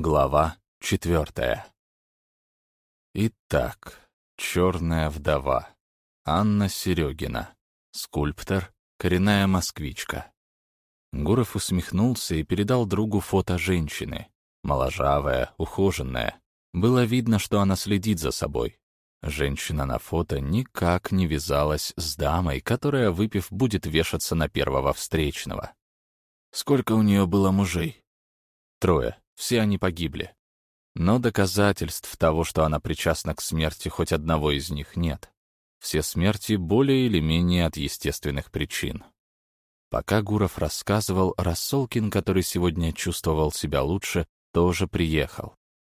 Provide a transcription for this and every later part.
Глава четвертая. Итак, черная вдова. Анна Серегина. Скульптор, коренная москвичка. Гуров усмехнулся и передал другу фото женщины. Моложавая, ухоженная. Было видно, что она следит за собой. Женщина на фото никак не вязалась с дамой, которая, выпив, будет вешаться на первого встречного. Сколько у нее было мужей? Трое. Все они погибли. Но доказательств того, что она причастна к смерти хоть одного из них, нет. Все смерти более или менее от естественных причин. Пока Гуров рассказывал, Рассолкин, который сегодня чувствовал себя лучше, тоже приехал.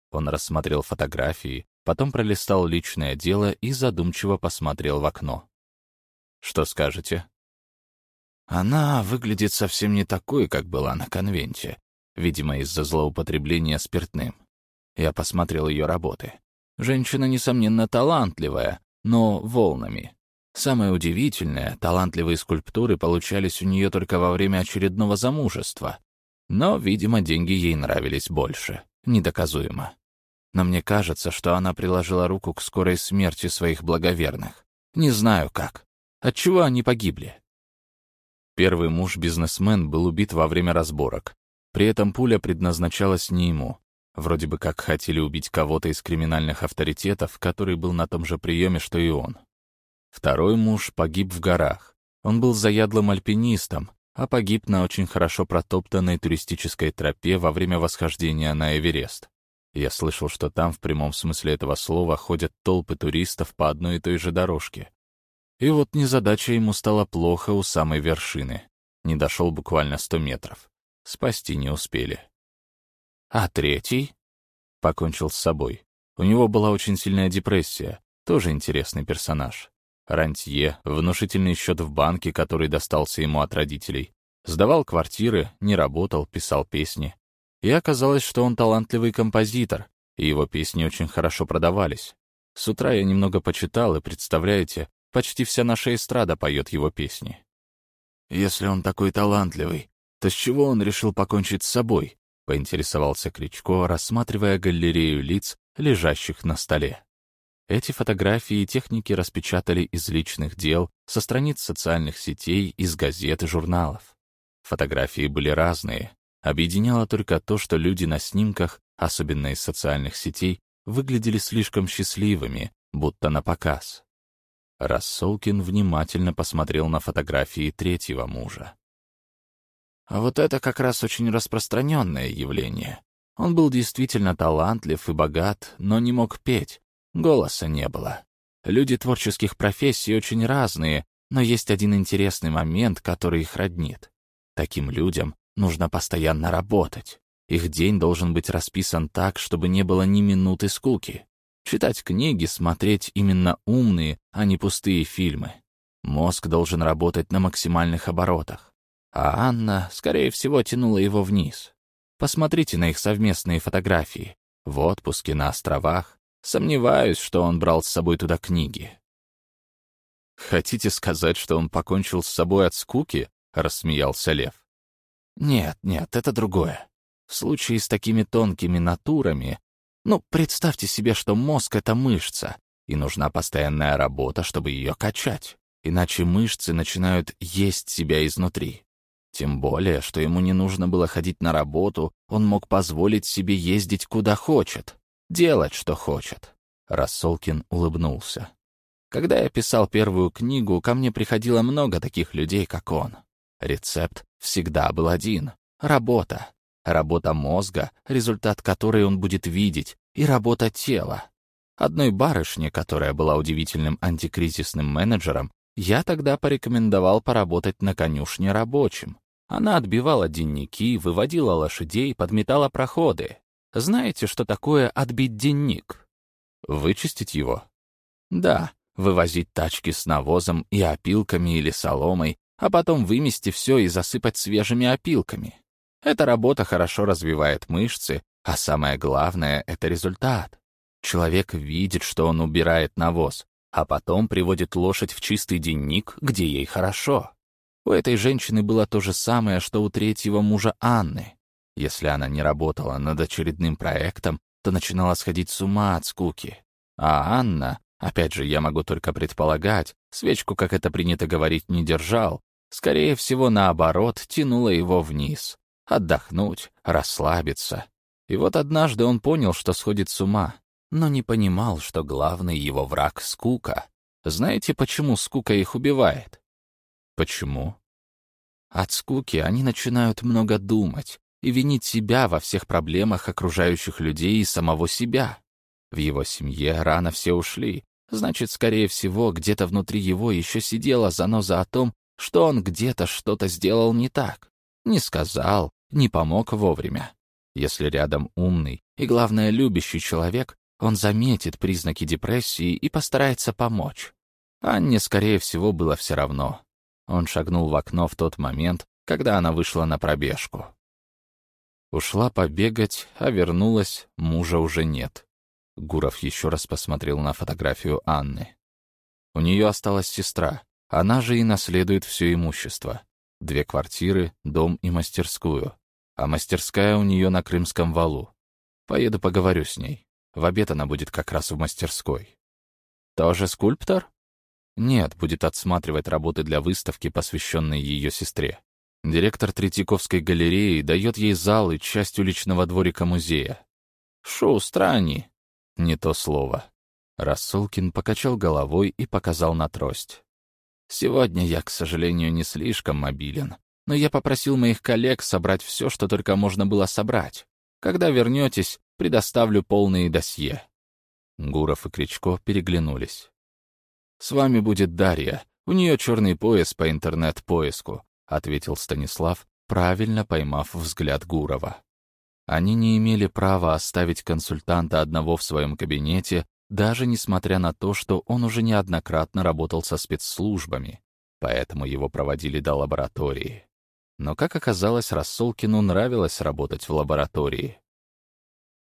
Он рассмотрел фотографии, потом пролистал личное дело и задумчиво посмотрел в окно. «Что скажете?» «Она выглядит совсем не такой, как была на конвенте видимо, из-за злоупотребления спиртным. Я посмотрел ее работы. Женщина, несомненно, талантливая, но волнами. Самое удивительное, талантливые скульптуры получались у нее только во время очередного замужества. Но, видимо, деньги ей нравились больше. Недоказуемо. Но мне кажется, что она приложила руку к скорой смерти своих благоверных. Не знаю как. Отчего они погибли? Первый муж-бизнесмен был убит во время разборок, при этом пуля предназначалась не ему. Вроде бы как хотели убить кого-то из криминальных авторитетов, который был на том же приеме, что и он. Второй муж погиб в горах. Он был заядлым альпинистом, а погиб на очень хорошо протоптанной туристической тропе во время восхождения на Эверест. Я слышал, что там в прямом смысле этого слова ходят толпы туристов по одной и той же дорожке. И вот незадача ему стало плохо у самой вершины. Не дошел буквально сто метров. Спасти не успели. А третий? Покончил с собой. У него была очень сильная депрессия. Тоже интересный персонаж. Рантье, внушительный счет в банке, который достался ему от родителей. Сдавал квартиры, не работал, писал песни. И оказалось, что он талантливый композитор, и его песни очень хорошо продавались. С утра я немного почитал, и, представляете, почти вся наша эстрада поет его песни. Если он такой талантливый, то с чего он решил покончить с собой? Поинтересовался Кричко, рассматривая галерею лиц, лежащих на столе. Эти фотографии техники распечатали из личных дел, со страниц социальных сетей, из газет и журналов. Фотографии были разные. Объединяло только то, что люди на снимках, особенно из социальных сетей, выглядели слишком счастливыми, будто на показ. Рассолкин внимательно посмотрел на фотографии третьего мужа. А вот это как раз очень распространенное явление. Он был действительно талантлив и богат, но не мог петь. Голоса не было. Люди творческих профессий очень разные, но есть один интересный момент, который их роднит. Таким людям нужно постоянно работать. Их день должен быть расписан так, чтобы не было ни минуты скуки. Читать книги, смотреть именно умные, а не пустые фильмы. Мозг должен работать на максимальных оборотах а Анна, скорее всего, тянула его вниз. Посмотрите на их совместные фотографии. В отпуске на островах. Сомневаюсь, что он брал с собой туда книги. «Хотите сказать, что он покончил с собой от скуки?» — рассмеялся Лев. «Нет, нет, это другое. В случае с такими тонкими натурами... Ну, представьте себе, что мозг — это мышца, и нужна постоянная работа, чтобы ее качать. Иначе мышцы начинают есть себя изнутри. Тем более, что ему не нужно было ходить на работу, он мог позволить себе ездить куда хочет, делать, что хочет. Рассолкин улыбнулся. Когда я писал первую книгу, ко мне приходило много таких людей, как он. Рецепт всегда был один — работа. Работа мозга, результат которой он будет видеть, и работа тела. Одной барышне, которая была удивительным антикризисным менеджером, я тогда порекомендовал поработать на конюшне рабочим. Она отбивала денники, выводила лошадей, подметала проходы. Знаете, что такое отбить денник? Вычистить его? Да, вывозить тачки с навозом и опилками или соломой, а потом вымести все и засыпать свежими опилками. Эта работа хорошо развивает мышцы, а самое главное — это результат. Человек видит, что он убирает навоз, а потом приводит лошадь в чистый денник, где ей хорошо. У этой женщины было то же самое, что у третьего мужа Анны. Если она не работала над очередным проектом, то начинала сходить с ума от скуки. А Анна, опять же, я могу только предполагать, свечку, как это принято говорить, не держал, скорее всего, наоборот, тянула его вниз. Отдохнуть, расслабиться. И вот однажды он понял, что сходит с ума, но не понимал, что главный его враг — скука. Знаете, почему скука их убивает? Почему? От скуки они начинают много думать и винить себя во всех проблемах окружающих людей и самого себя. В его семье рано все ушли, значит, скорее всего, где-то внутри его еще сидела заноза о том, что он где-то что-то сделал не так. Не сказал, не помог вовремя. Если рядом умный и, главное, любящий человек, он заметит признаки депрессии и постарается помочь. Анне, скорее всего, было все равно. Он шагнул в окно в тот момент, когда она вышла на пробежку. Ушла побегать, а вернулась, мужа уже нет. Гуров еще раз посмотрел на фотографию Анны. У нее осталась сестра, она же и наследует все имущество. Две квартиры, дом и мастерскую. А мастерская у нее на Крымском валу. Поеду поговорю с ней. В обед она будет как раз в мастерской. Тоже скульптор? Нет, будет отсматривать работы для выставки, посвященной ее сестре. Директор Третьяковской галереи дает ей зал и часть уличного дворика музея. Шустро они. Не то слово. Рассулкин покачал головой и показал на трость. «Сегодня я, к сожалению, не слишком мобилен, но я попросил моих коллег собрать все, что только можно было собрать. Когда вернетесь, предоставлю полные досье». Гуров и Кричко переглянулись. «С вами будет Дарья. У нее черный пояс по интернет-поиску», — ответил Станислав, правильно поймав взгляд Гурова. Они не имели права оставить консультанта одного в своем кабинете, даже несмотря на то, что он уже неоднократно работал со спецслужбами, поэтому его проводили до лаборатории. Но, как оказалось, Рассолкину нравилось работать в лаборатории.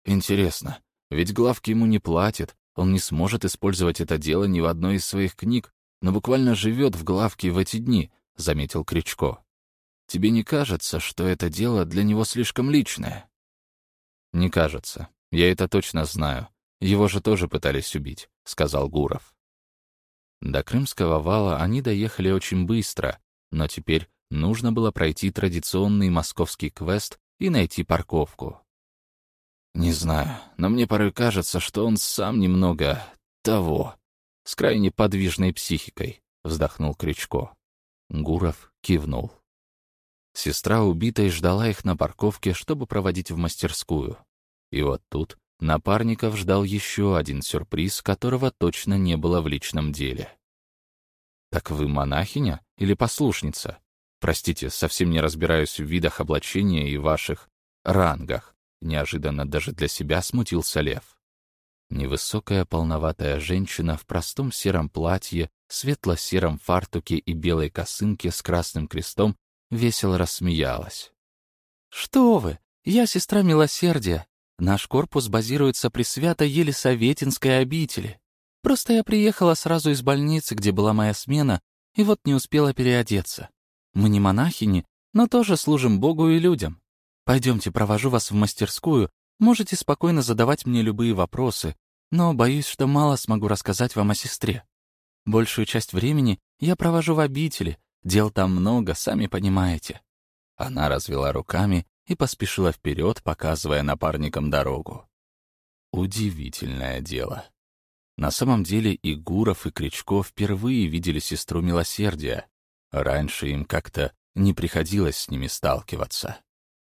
Интересно, ведь главки ему не платят, он не сможет использовать это дело ни в одной из своих книг, но буквально живет в главке в эти дни, — заметил Кричко. Тебе не кажется, что это дело для него слишком личное? Не кажется. Я это точно знаю. Его же тоже пытались убить, — сказал Гуров. До Крымского вала они доехали очень быстро, но теперь нужно было пройти традиционный московский квест и найти парковку. Не знаю, но мне порой кажется, что он сам немного того, с крайне подвижной психикой, вздохнул Крючко. Гуров кивнул. Сестра убитой ждала их на парковке, чтобы проводить в мастерскую. И вот тут напарников ждал еще один сюрприз, которого точно не было в личном деле. «Так вы монахиня или послушница? Простите, совсем не разбираюсь в видах облачения и ваших рангах. Неожиданно даже для себя смутился Лев. Невысокая полноватая женщина в простом сером платье, светло-сером фартуке и белой косынке с красным крестом весело рассмеялась. «Что вы! Я сестра милосердия. Наш корпус базируется при Свято-Елисаветинской обители. Просто я приехала сразу из больницы, где была моя смена, и вот не успела переодеться. Мы не монахини, но тоже служим Богу и людям. Пойдемте, провожу вас в мастерскую. Можете спокойно задавать мне любые вопросы, но боюсь, что мало смогу рассказать вам о сестре. Большую часть времени я провожу в обители, дел там много, сами понимаете». Она развела руками и поспешила вперед, показывая напарникам дорогу. Удивительное дело. На самом деле и Гуров, и Кричко впервые видели сестру милосердия. Раньше им как-то не приходилось с ними сталкиваться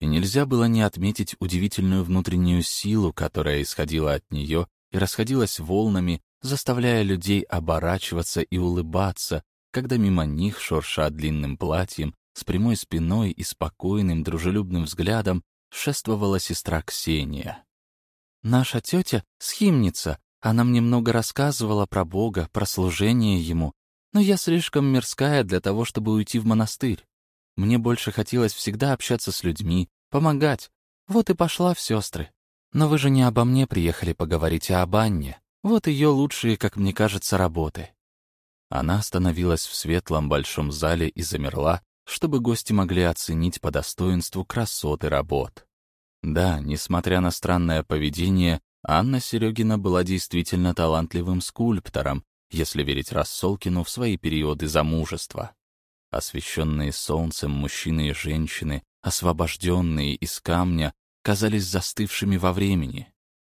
и нельзя было не отметить удивительную внутреннюю силу, которая исходила от нее и расходилась волнами, заставляя людей оборачиваться и улыбаться, когда мимо них, шурша длинным платьем, с прямой спиной и спокойным, дружелюбным взглядом шествовала сестра Ксения. «Наша тетя — схимница, она мне много рассказывала про Бога, про служение Ему, но я слишком мирская для того, чтобы уйти в монастырь. Мне больше хотелось всегда общаться с людьми, помогать. Вот и пошла в сестры. Но вы же не обо мне приехали поговорить, а об Анне. Вот ее лучшие, как мне кажется, работы». Она остановилась в светлом большом зале и замерла, чтобы гости могли оценить по достоинству красоты работ. Да, несмотря на странное поведение, Анна Серегина была действительно талантливым скульптором, если верить Рассолкину в свои периоды замужества. Освещенные солнцем мужчины и женщины, освобожденные из камня, казались застывшими во времени.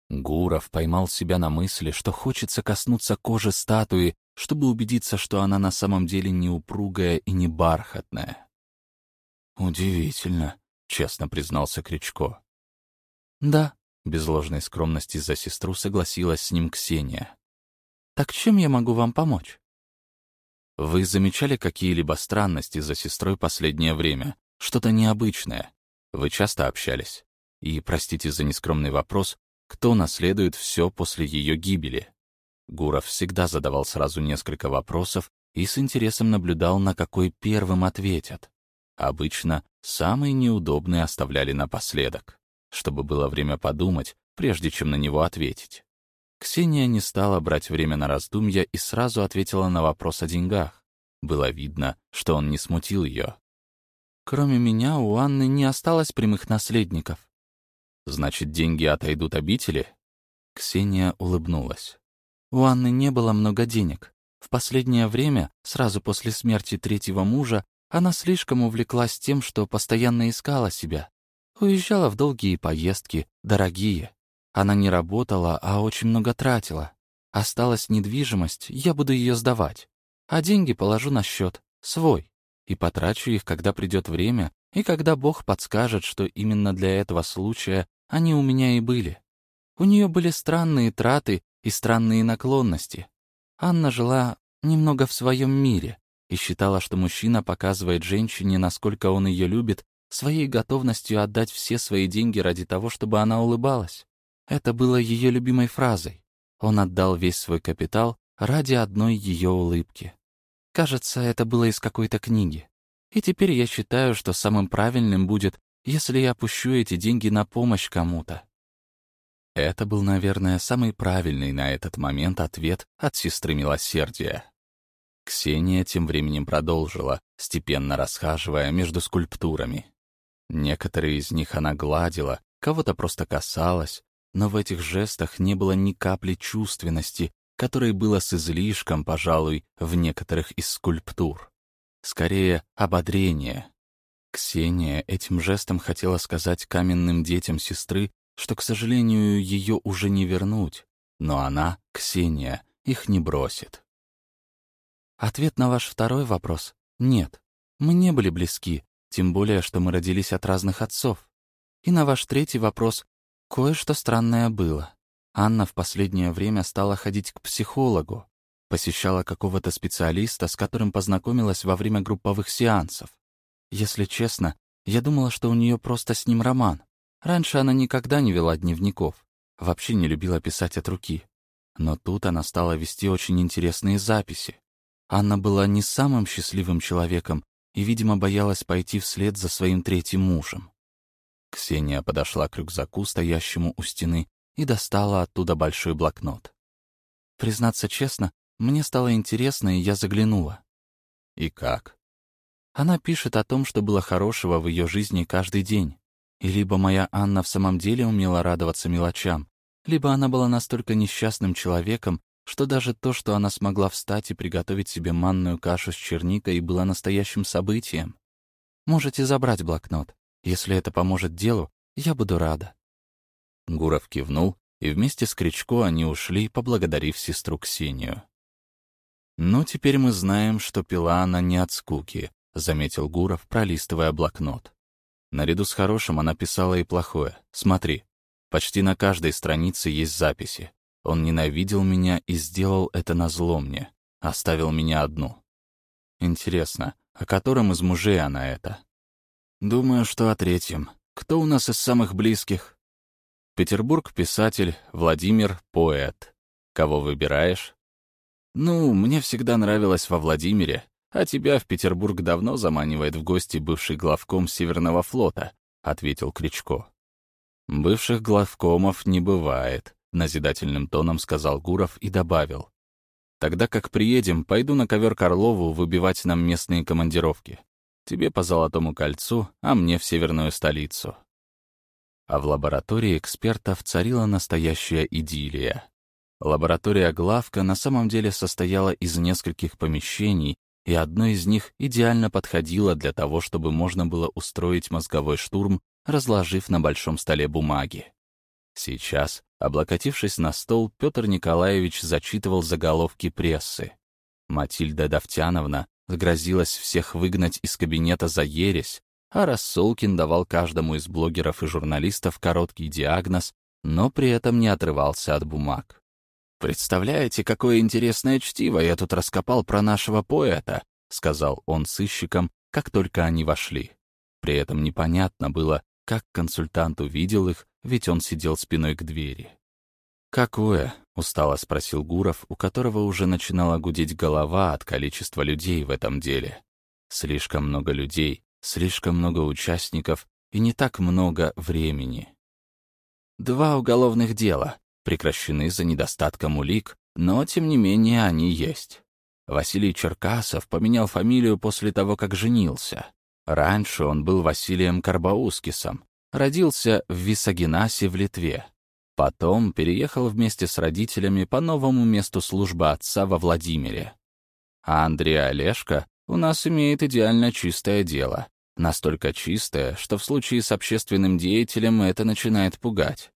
Гуров поймал себя на мысли, что хочется коснуться кожи статуи, чтобы убедиться, что она на самом деле не упругая и не бархатная. «Удивительно», — честно признался Кричко. «Да», — без ложной скромности за сестру согласилась с ним Ксения. «Так чем я могу вам помочь?» Вы замечали какие-либо странности за сестрой последнее время? Что-то необычное? Вы часто общались? И, простите за нескромный вопрос, кто наследует все после ее гибели? Гуров всегда задавал сразу несколько вопросов и с интересом наблюдал, на какой первым ответят. Обычно самые неудобные оставляли напоследок, чтобы было время подумать, прежде чем на него ответить. Ксения не стала брать время на раздумья и сразу ответила на вопрос о деньгах. Было видно, что он не смутил ее. «Кроме меня у Анны не осталось прямых наследников». «Значит, деньги отойдут обители?» Ксения улыбнулась. «У Анны не было много денег. В последнее время, сразу после смерти третьего мужа, она слишком увлеклась тем, что постоянно искала себя. Уезжала в долгие поездки, дорогие. Она не работала, а очень много тратила. Осталась недвижимость, я буду ее сдавать. А деньги положу на счет, свой. И потрачу их, когда придет время, и когда Бог подскажет, что именно для этого случая они у меня и были. У нее были странные траты и странные наклонности. Анна жила немного в своем мире и считала, что мужчина показывает женщине, насколько он ее любит, своей готовностью отдать все свои деньги ради того, чтобы она улыбалась. Это было ее любимой фразой. Он отдал весь свой капитал ради одной ее улыбки. Кажется, это было из какой-то книги. И теперь я считаю, что самым правильным будет, если я опущу эти деньги на помощь кому-то. Это был, наверное, самый правильный на этот момент ответ от сестры милосердия. Ксения тем временем продолжила, степенно расхаживая между скульптурами. Некоторые из них она гладила, кого-то просто касалась, но в этих жестах не было ни капли чувственности, которой было с излишком, пожалуй, в некоторых из скульптур. Скорее, ободрение. Ксения этим жестом хотела сказать каменным детям сестры, что, к сожалению, ее уже не вернуть, но она, Ксения, их не бросит. Ответ на ваш второй вопрос — нет. Мы не были близки, тем более, что мы родились от разных отцов. И на ваш третий вопрос Кое-что странное было. Анна в последнее время стала ходить к психологу, посещала какого-то специалиста, с которым познакомилась во время групповых сеансов. Если честно, я думала, что у нее просто с ним роман. Раньше она никогда не вела дневников, вообще не любила писать от руки. Но тут она стала вести очень интересные записи. Анна была не самым счастливым человеком и, видимо, боялась пойти вслед за своим третьим мужем. Ксения подошла к рюкзаку, стоящему у стены, и достала оттуда большой блокнот. Признаться честно, мне стало интересно, и я заглянула. И как? Она пишет о том, что было хорошего в ее жизни каждый день. И либо моя Анна в самом деле умела радоваться мелочам, либо она была настолько несчастным человеком, что даже то, что она смогла встать и приготовить себе манную кашу с черникой, было настоящим событием. Можете забрать блокнот. Если это поможет делу, я буду рада». Гуров кивнул, и вместе с Кричко они ушли, поблагодарив сестру Ксению. «Ну, теперь мы знаем, что пила она не от скуки», — заметил Гуров, пролистывая блокнот. Наряду с хорошим она писала и плохое. Смотри, почти на каждой странице есть записи. Он ненавидел меня и сделал это назло мне. Оставил меня одну. Интересно, о котором из мужей она это? Думаю, что о третьем. Кто у нас из самых близких? Петербург — писатель, Владимир — поэт. Кого выбираешь? Ну, мне всегда нравилось во Владимире, а тебя в Петербург давно заманивает в гости бывший главком Северного флота, — ответил Кричко. Бывших главкомов не бывает, — назидательным тоном сказал Гуров и добавил. Тогда как приедем, пойду на ковер Карлову выбивать нам местные командировки. Тебе по Золотому кольцу, а мне в северную столицу. а в лаборатории экспертов царила настоящая идиллия. Лаборатория Главка на самом деле состояла из нескольких помещений, и одно из них идеально подходило для того, чтобы можно было устроить мозговой штурм, разложив на большом столе бумаги. Сейчас, облокотившись на стол, Петр Николаевич зачитывал заголовки прессы. Матильда Давтяновна грозилась всех выгнать из кабинета за ересь, а Рассолкин давал каждому из блогеров и журналистов короткий диагноз, но при этом не отрывался от бумаг. «Представляете, какое интересное чтиво я тут раскопал про нашего поэта», — сказал он сыщикам, как только они вошли. При этом непонятно было, как консультант увидел их, ведь он сидел спиной к двери. «Какое?» — устало спросил Гуров, у которого уже начинала гудеть голова от количества людей в этом деле. Слишком много людей, слишком много участников и не так много времени. Два уголовных дела, прекращены за недостатком улик, но, тем не менее, они есть. Василий Черкасов поменял фамилию после того, как женился. Раньше он был Василием Карбаускисом, родился в Висагинасе в Литве. Потом переехал вместе с родителями по новому месту службы отца во Владимире. А Андрей Олешко у нас имеет идеально чистое дело. Настолько чистое, что в случае с общественным деятелем это начинает пугать.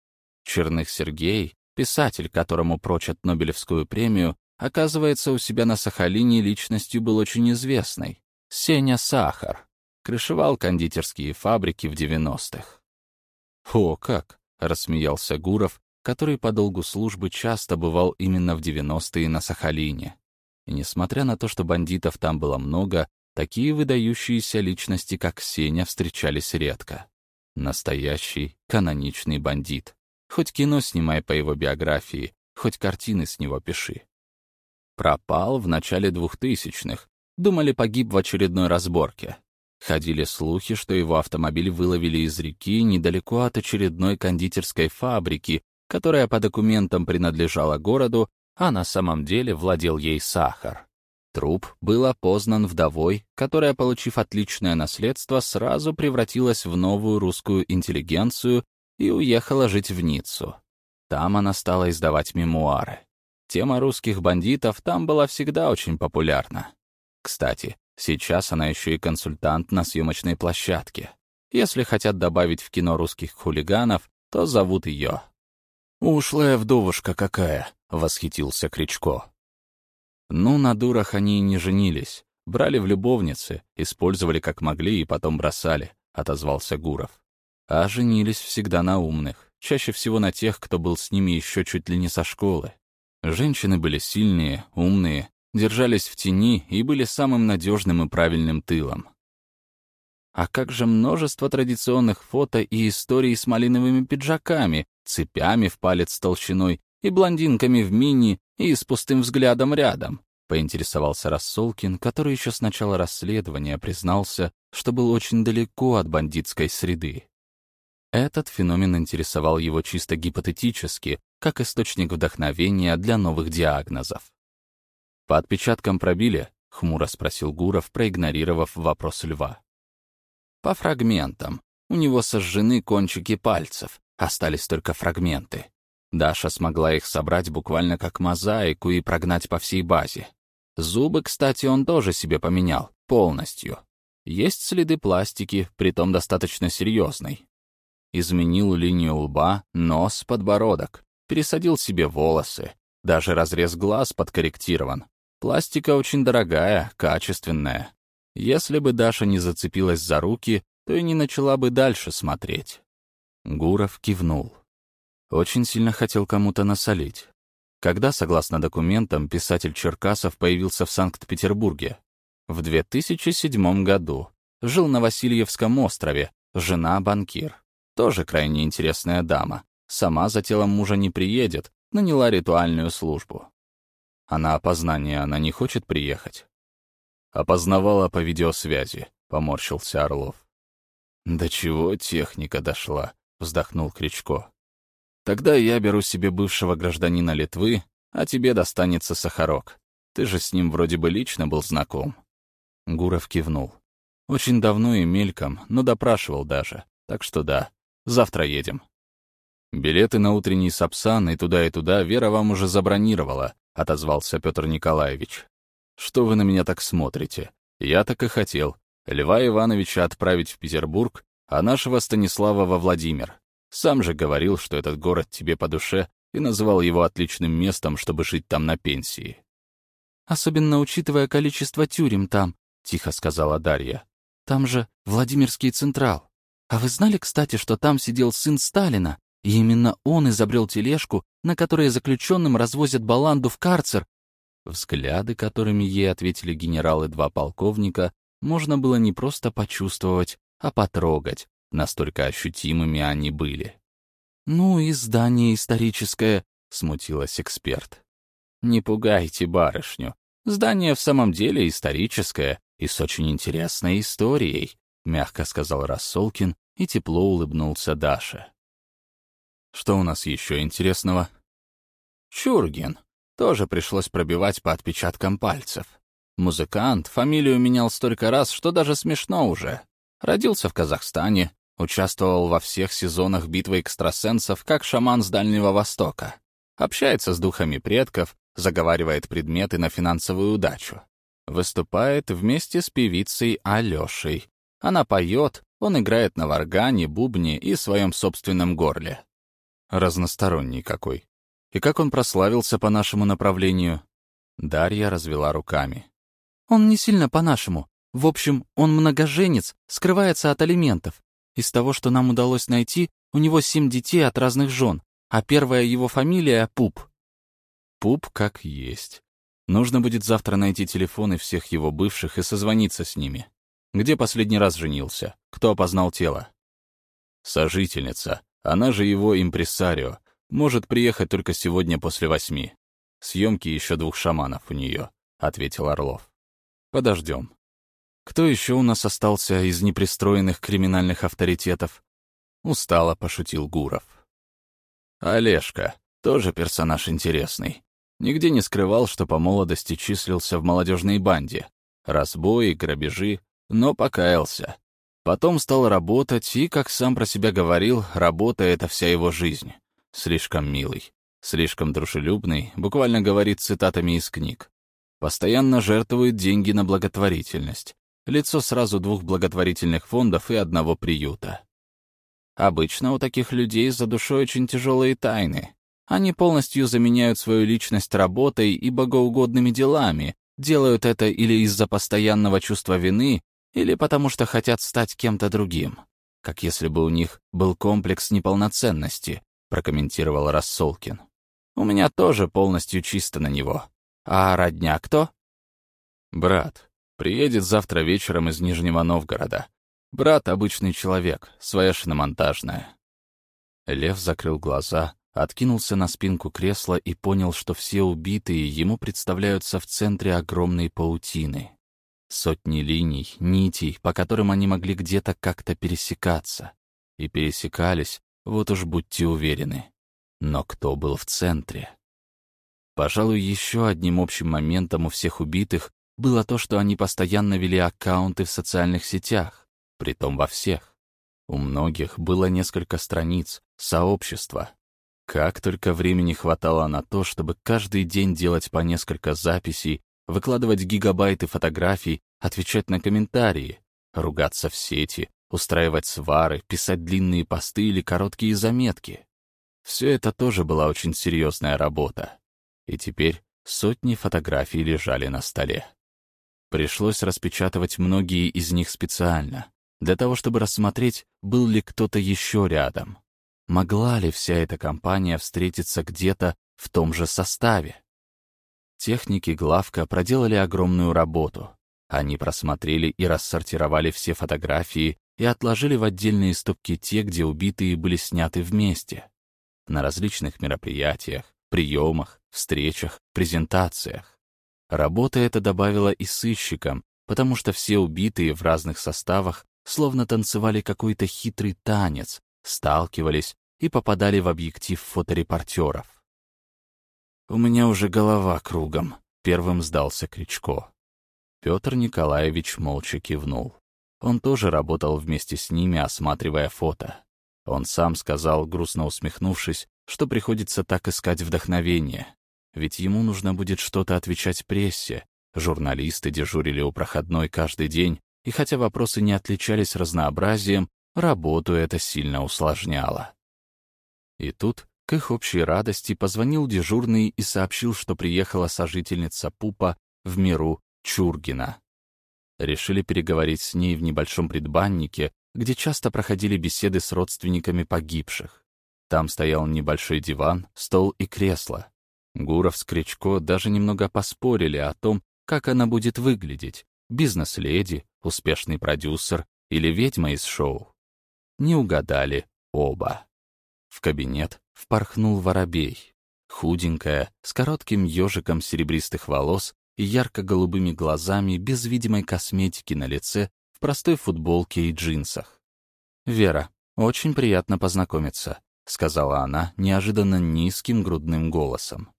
Черных Сергей Писатель, которому прочат Нобелевскую премию, оказывается, у себя на Сахалине личностью был очень известной. Сеня Сахар. Крышевал кондитерские фабрики в 90-х. «О, как!» — рассмеялся Гуров, который по долгу службы часто бывал именно в 90-е на Сахалине. И несмотря на то, что бандитов там было много, такие выдающиеся личности, как Сеня, встречались редко. Настоящий каноничный бандит. Хоть кино снимай по его биографии, хоть картины с него пиши. Пропал в начале двухтысячных. Думали, погиб в очередной разборке. Ходили слухи, что его автомобиль выловили из реки недалеко от очередной кондитерской фабрики, которая по документам принадлежала городу, а на самом деле владел ей сахар. Труп был опознан вдовой, которая, получив отличное наследство, сразу превратилась в новую русскую интеллигенцию и уехала жить в Ниццу. Там она стала издавать мемуары. Тема русских бандитов там была всегда очень популярна. Кстати, сейчас она еще и консультант на съемочной площадке. Если хотят добавить в кино русских хулиганов, то зовут ее. «Ушлая вдовушка какая!» — восхитился Кричко. Ну, на дурах они и не женились. Брали в любовницы, использовали как могли и потом бросали, — отозвался Гуров. А женились всегда на умных, чаще всего на тех, кто был с ними еще чуть ли не со школы. Женщины были сильные, умные, держались в тени и были самым надежным и правильным тылом. А как же множество традиционных фото и историй с малиновыми пиджаками, цепями в палец толщиной и блондинками в мини и с пустым взглядом рядом, поинтересовался Рассолкин, который еще с начала расследования признался, что был очень далеко от бандитской среды. Этот феномен интересовал его чисто гипотетически, как источник вдохновения для новых диагнозов. «По отпечаткам пробили?» — хмуро спросил Гуров, проигнорировав вопрос льва. «По фрагментам. У него сожжены кончики пальцев, остались только фрагменты. Даша смогла их собрать буквально как мозаику и прогнать по всей базе. Зубы, кстати, он тоже себе поменял, полностью. Есть следы пластики, притом достаточно серьезной. Изменил линию лба, нос, подбородок. Пересадил себе волосы. Даже разрез глаз подкорректирован. Пластика очень дорогая, качественная. Если бы Даша не зацепилась за руки, то и не начала бы дальше смотреть. Гуров кивнул. Очень сильно хотел кому-то насолить. Когда, согласно документам, писатель Черкасов появился в Санкт-Петербурге? В 2007 году. Жил на Васильевском острове, жена банкир. Тоже крайне интересная дама. Сама за телом мужа не приедет, наняла ритуальную службу. А на опознание она не хочет приехать? Опознавала по видеосвязи, поморщился Орлов. «До чего техника дошла?» — вздохнул Кричко. «Тогда я беру себе бывшего гражданина Литвы, а тебе достанется Сахарок. Ты же с ним вроде бы лично был знаком». Гуров кивнул. Очень давно и мельком, но допрашивал даже, так что да, Завтра едем». «Билеты на утренний Сапсан и туда, и туда Вера вам уже забронировала», — отозвался Петр Николаевич. «Что вы на меня так смотрите? Я так и хотел. Льва Ивановича отправить в Петербург, а нашего Станислава во Владимир. Сам же говорил, что этот город тебе по душе, и называл его отличным местом, чтобы жить там на пенсии. «Особенно учитывая количество тюрем там», — тихо сказала Дарья. «Там же Владимирский Централ. А вы знали, кстати, что там сидел сын Сталина, и именно он изобрел тележку, на которой заключенным развозят баланду в карцер?» Взгляды, которыми ей ответили генералы два полковника, можно было не просто почувствовать, а потрогать, настолько ощутимыми они были. «Ну и здание историческое», — смутилась эксперт. «Не пугайте барышню. Здание в самом деле историческое и с очень интересной историей», — мягко сказал Рассолкин и тепло улыбнулся Даше. «Что у нас еще интересного?» «Чургин. Тоже пришлось пробивать по отпечаткам пальцев. Музыкант, фамилию менял столько раз, что даже смешно уже. Родился в Казахстане, участвовал во всех сезонах битвы экстрасенсов как шаман с Дальнего Востока. Общается с духами предков, заговаривает предметы на финансовую удачу. Выступает вместе с певицей Алёшей. Она поет, он играет на варгане, бубне и своем собственном горле. Разносторонний какой. И как он прославился по нашему направлению? Дарья развела руками. Он не сильно по-нашему. В общем, он многоженец, скрывается от алиментов. Из того, что нам удалось найти, у него семь детей от разных жен, а первая его фамилия — Пуп. Пуп как есть. Нужно будет завтра найти телефоны всех его бывших и созвониться с ними. Где последний раз женился? Кто опознал тело? Сожительница. Она же его импресарио. Может приехать только сегодня после восьми. Съемки еще двух шаманов у нее, — ответил Орлов. Подождем. Кто еще у нас остался из непристроенных криминальных авторитетов? Устало пошутил Гуров. Олежка, тоже персонаж интересный. Нигде не скрывал, что по молодости числился в молодежной банде. Разбои, грабежи, но покаялся. Потом стал работать, и, как сам про себя говорил, работа — это вся его жизнь. Слишком милый, слишком дружелюбный, буквально говорит цитатами из книг. Постоянно жертвует деньги на благотворительность. Лицо сразу двух благотворительных фондов и одного приюта. Обычно у таких людей за душой очень тяжелые тайны. Они полностью заменяют свою личность работой и богоугодными делами, делают это или из-за постоянного чувства вины, или потому что хотят стать кем-то другим. Как если бы у них был комплекс неполноценности, прокомментировал Рассолкин. У меня тоже полностью чисто на него. А родня кто? Брат. Приедет завтра вечером из Нижнего Новгорода. Брат — обычный человек, своя шиномонтажная. Лев закрыл глаза, откинулся на спинку кресла и понял, что все убитые ему представляются в центре огромной паутины. Сотни линий, нитей, по которым они могли где-то как-то пересекаться. И пересекались, вот уж будьте уверены. Но кто был в центре? Пожалуй, еще одним общим моментом у всех убитых было то, что они постоянно вели аккаунты в социальных сетях, притом во всех. У многих было несколько страниц, сообщества. Как только времени хватало на то, чтобы каждый день делать по несколько записей, выкладывать гигабайты фотографий, отвечать на комментарии, ругаться в сети, устраивать свары, писать длинные посты или короткие заметки. Все это тоже была очень серьезная работа и теперь сотни фотографий лежали на столе. Пришлось распечатывать многие из них специально, для того, чтобы рассмотреть, был ли кто-то еще рядом. Могла ли вся эта компания встретиться где-то в том же составе? Техники главка проделали огромную работу. Они просмотрели и рассортировали все фотографии и отложили в отдельные стопки те, где убитые были сняты вместе. На различных мероприятиях, приемах, встречах, презентациях. Работа эта добавила и сыщикам, потому что все убитые в разных составах словно танцевали какой-то хитрый танец, сталкивались и попадали в объектив фоторепортеров. «У меня уже голова кругом», — первым сдался Кричко. Петр Николаевич молча кивнул. Он тоже работал вместе с ними, осматривая фото. Он сам сказал, грустно усмехнувшись, что приходится так искать вдохновение. Ведь ему нужно будет что-то отвечать прессе. Журналисты дежурили у проходной каждый день, и хотя вопросы не отличались разнообразием, работу это сильно усложняло. И тут, к их общей радости, позвонил дежурный и сообщил, что приехала сожительница Пупа в миру Чургина. Решили переговорить с ней в небольшом предбаннике, где часто проходили беседы с родственниками погибших. Там стоял небольшой диван, стол и кресло. Гуров с Кричко даже немного поспорили о том, как она будет выглядеть — бизнес-леди, успешный продюсер или ведьма из шоу. Не угадали оба. В кабинет впорхнул воробей. Худенькая, с коротким ежиком серебристых волос и ярко-голубыми глазами, без видимой косметики на лице, в простой футболке и джинсах. «Вера, очень приятно познакомиться», — сказала она неожиданно низким грудным голосом.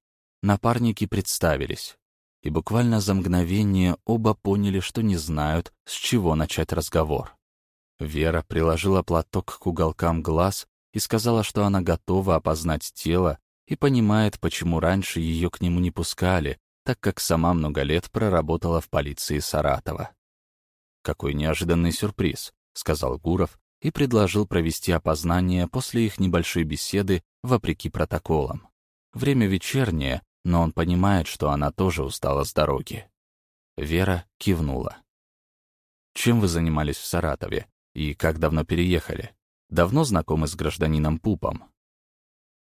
Напарники представились, и буквально за мгновение оба поняли, что не знают, с чего начать разговор. Вера приложила платок к уголкам глаз и сказала, что она готова опознать тело и понимает, почему раньше ее к нему не пускали, так как сама много лет проработала в полиции Саратова. «Какой неожиданный сюрприз», — сказал Гуров и предложил провести опознание после их небольшой беседы вопреки протоколам. Время вечернее, но он понимает, что она тоже устала с дороги. Вера кивнула. «Чем вы занимались в Саратове? И как давно переехали? Давно знакомы с гражданином Пупом?»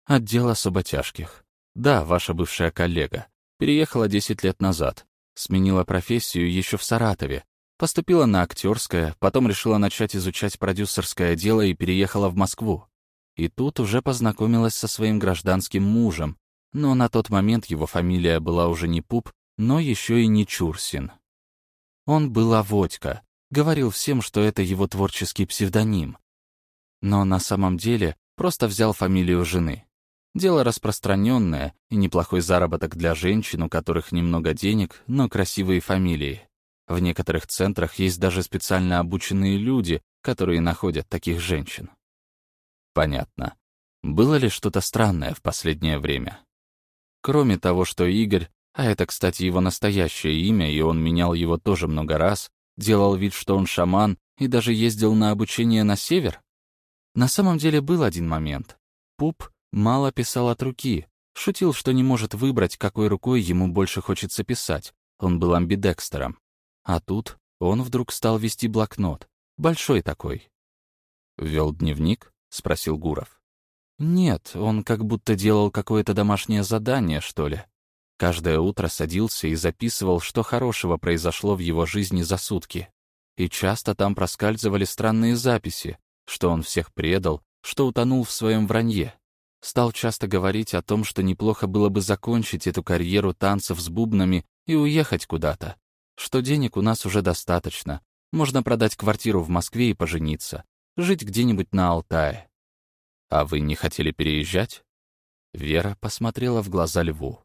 «Отдел особо тяжких. Да, ваша бывшая коллега. Переехала 10 лет назад. Сменила профессию еще в Саратове. Поступила на актерское, потом решила начать изучать продюсерское дело и переехала в Москву. И тут уже познакомилась со своим гражданским мужем, но на тот момент его фамилия была уже не Пуп, но еще и не Чурсин. Он был Аводька, говорил всем, что это его творческий псевдоним. Но на самом деле просто взял фамилию жены. Дело распространенное и неплохой заработок для женщин, у которых немного денег, но красивые фамилии. В некоторых центрах есть даже специально обученные люди, которые находят таких женщин. Понятно. Было ли что-то странное в последнее время? Кроме того, что Игорь, а это, кстати, его настоящее имя, и он менял его тоже много раз, делал вид, что он шаман, и даже ездил на обучение на север? На самом деле был один момент. Пуп Мало писал от руки, шутил, что не может выбрать, какой рукой ему больше хочется писать. Он был амбидекстером. А тут он вдруг стал вести блокнот. Большой такой. «Вел дневник?» — спросил Гуров. «Нет, он как будто делал какое-то домашнее задание, что ли. Каждое утро садился и записывал, что хорошего произошло в его жизни за сутки. И часто там проскальзывали странные записи, что он всех предал, что утонул в своем вранье. Стал часто говорить о том, что неплохо было бы закончить эту карьеру танцев с бубнами и уехать куда-то. Что денег у нас уже достаточно. Можно продать квартиру в Москве и пожениться. Жить где-нибудь на Алтае. А вы не хотели переезжать? Вера посмотрела в глаза льву.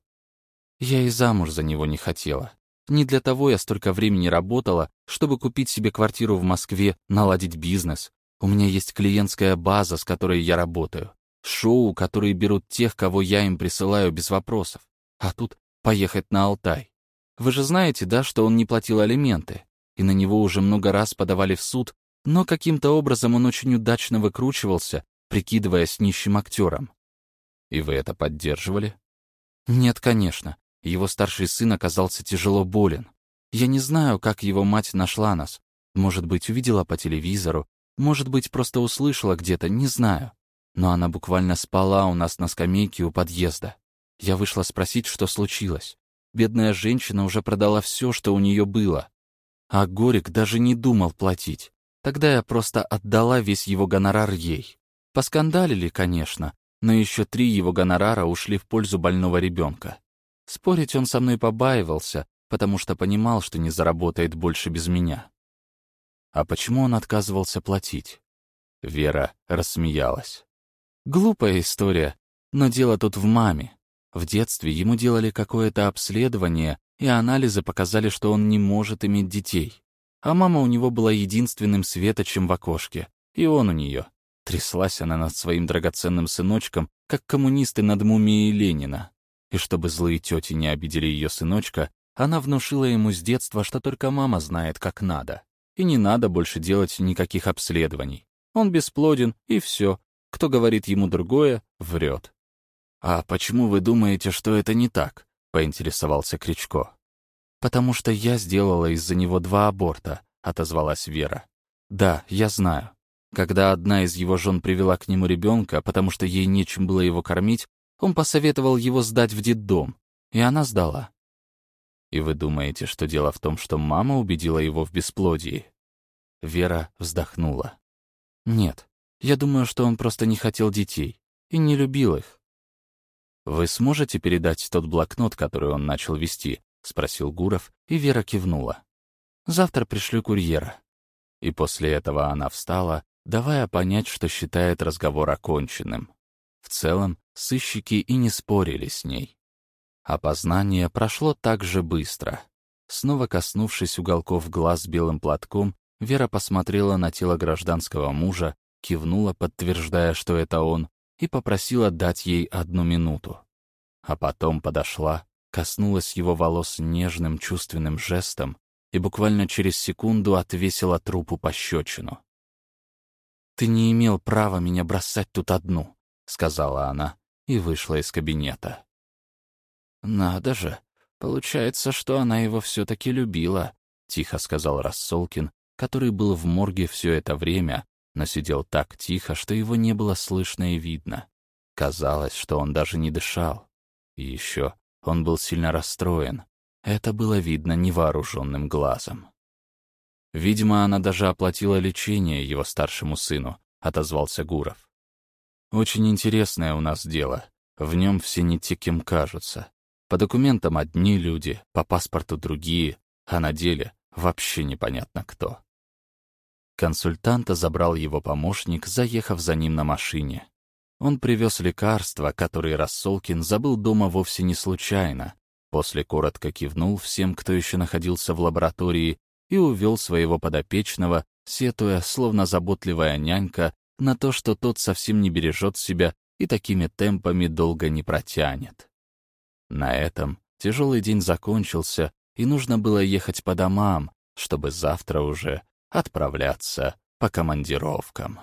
Я и замуж за него не хотела. Не для того я столько времени работала, чтобы купить себе квартиру в Москве, наладить бизнес. У меня есть клиентская база, с которой я работаю. Шоу, которые берут тех, кого я им присылаю без вопросов. А тут поехать на Алтай. Вы же знаете, да, что он не платил алименты, и на него уже много раз подавали в суд, но каким-то образом он очень удачно выкручивался, прикидываясь нищим актером. И вы это поддерживали? Нет, конечно. Его старший сын оказался тяжело болен. Я не знаю, как его мать нашла нас. Может быть, увидела по телевизору, может быть, просто услышала где-то, не знаю но она буквально спала у нас на скамейке у подъезда. Я вышла спросить, что случилось. Бедная женщина уже продала все, что у нее было. А Горик даже не думал платить. Тогда я просто отдала весь его гонорар ей. Поскандалили, конечно, но еще три его гонорара ушли в пользу больного ребенка. Спорить он со мной побаивался, потому что понимал, что не заработает больше без меня. А почему он отказывался платить? Вера рассмеялась. Глупая история, но дело тут в маме. В детстве ему делали какое-то обследование, и анализы показали, что он не может иметь детей. А мама у него была единственным светочем в окошке, и он у нее. Тряслась она над своим драгоценным сыночком, как коммунисты над мумией Ленина. И чтобы злые тети не обидели ее сыночка, она внушила ему с детства, что только мама знает, как надо. И не надо больше делать никаких обследований. Он бесплоден, и все. Кто говорит ему другое, врет. «А почему вы думаете, что это не так?» — поинтересовался Кричко. «Потому что я сделала из-за него два аборта», — отозвалась Вера. «Да, я знаю. Когда одна из его жен привела к нему ребенка, потому что ей нечем было его кормить, он посоветовал его сдать в детдом, и она сдала. И вы думаете, что дело в том, что мама убедила его в бесплодии? Вера вздохнула. Нет, я думаю, что он просто не хотел детей и не любил их. Вы сможете передать тот блокнот, который он начал вести? спросил Гуров, и Вера кивнула. Завтра пришлю курьера. И после этого она встала, давая понять, что считает разговор оконченным. В целом, сыщики и не спорили с ней. Опознание прошло так же быстро. Снова коснувшись уголков глаз белым платком, Вера посмотрела на тело гражданского мужа, кивнула, подтверждая, что это он, и попросила дать ей одну минуту. А потом подошла, коснулась его волос нежным чувственным жестом и буквально через секунду отвесила трупу пощечину. «Ты не имел права меня бросать тут одну», — сказала она и вышла из кабинета. «Надо же, получается, что она его все-таки любила», — тихо сказал Рассолкин, который был в морге все это время, но сидел так тихо, что его не было слышно и видно. Казалось, что он даже не дышал. И еще он был сильно расстроен. Это было видно невооруженным глазом. Видимо, она даже оплатила лечение его старшему сыну, отозвался Гуров. Очень интересное у нас дело. В нем все не те, кем кажутся. По документам одни люди, по паспорту другие, а на деле вообще непонятно кто. Консультанта забрал его помощник, заехав за ним на машине. Он привез лекарства, которые Рассолкин забыл дома вовсе не случайно. После коротко кивнул всем, кто еще находился в лаборатории, и увел своего подопечного, сетуя, словно заботливая нянька, на то, что тот совсем не бережет себя и такими темпами долго не протянет. На этом тяжелый день закончился, и нужно было ехать по домам, чтобы завтра уже отправляться по командировкам.